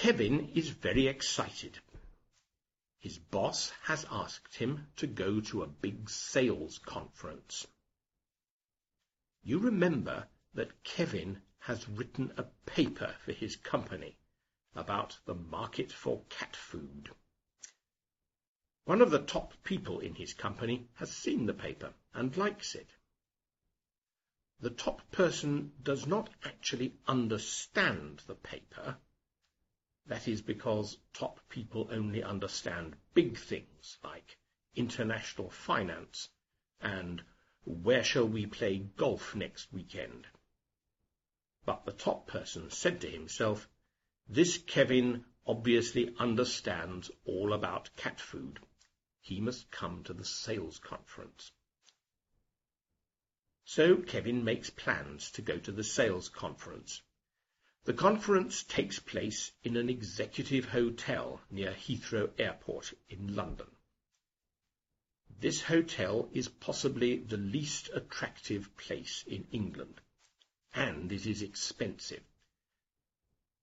Kevin is very excited. His boss has asked him to go to a big sales conference. You remember that Kevin has written a paper for his company about the market for cat food. One of the top people in his company has seen the paper and likes it. The top person does not actually understand the paper, that is because top people only understand big things like international finance and where shall we play golf next weekend. But the top person said to himself, this Kevin obviously understands all about cat food. He must come to the sales conference. So Kevin makes plans to go to the sales conference the conference takes place in an executive hotel near Heathrow Airport in London. This hotel is possibly the least attractive place in England, and it is expensive.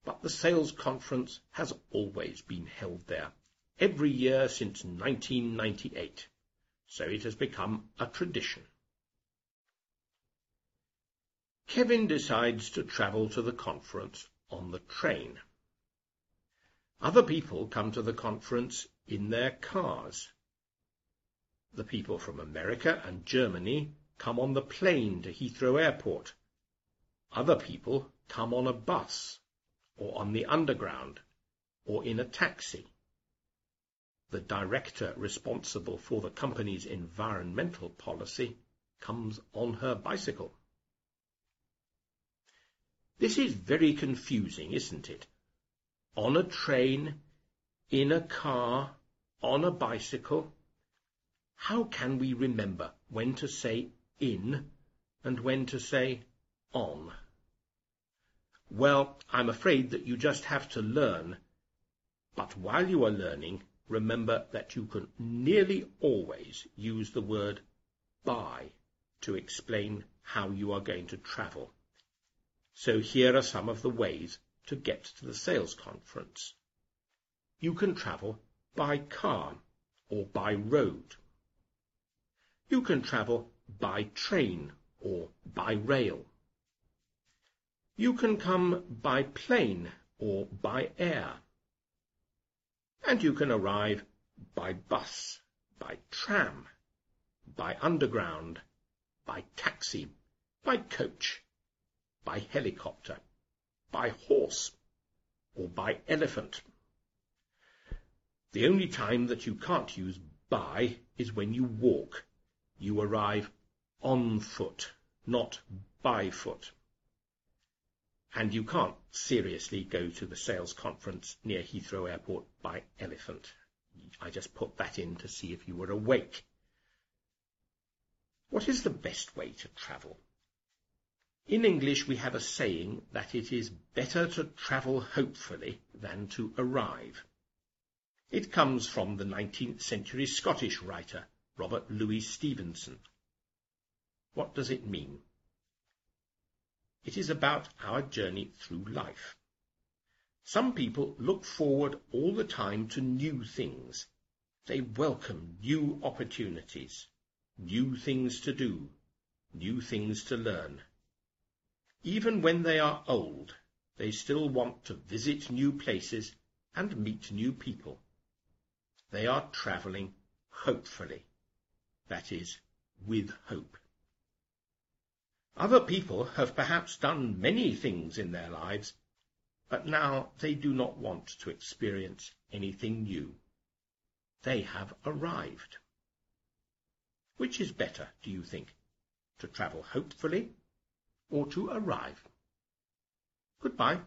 But the sales conference has always been held there, every year since 1998, so it has become a tradition. Kevin decides to travel to the conference on the train. Other people come to the conference in their cars. The people from America and Germany come on the plane to Heathrow Airport. Other people come on a bus, or on the underground, or in a taxi. The director responsible for the company's environmental policy comes on her bicycle. This is very confusing, isn't it? On a train, in a car, on a bicycle. How can we remember when to say in and when to say on? Well, I'm afraid that you just have to learn. But while you are learning, remember that you can nearly always use the word by to explain how you are going to travel. So here are some of the ways to get to the sales conference. You can travel by car or by road. You can travel by train or by rail. You can come by plane or by air. And you can arrive by bus, by tram, by underground, by taxi, by coach, by helicopter, by horse, or by elephant. The only time that you can't use by is when you walk. You arrive on foot, not by foot. And you can't seriously go to the sales conference near Heathrow Airport by elephant. I just put that in to see if you were awake. What is the best way to travel? In English, we have a saying that it is better to travel hopefully than to arrive. It comes from the 19th century Scottish writer Robert Louis Stevenson. What does it mean? It is about our journey through life. Some people look forward all the time to new things. They welcome new opportunities, new things to do, new things to learn. Even when they are old, they still want to visit new places and meet new people. They are travelling hopefully, that is, with hope. Other people have perhaps done many things in their lives, but now they do not want to experience anything new. They have arrived. Which is better, do you think, to travel hopefully or to arrive. Goodbye.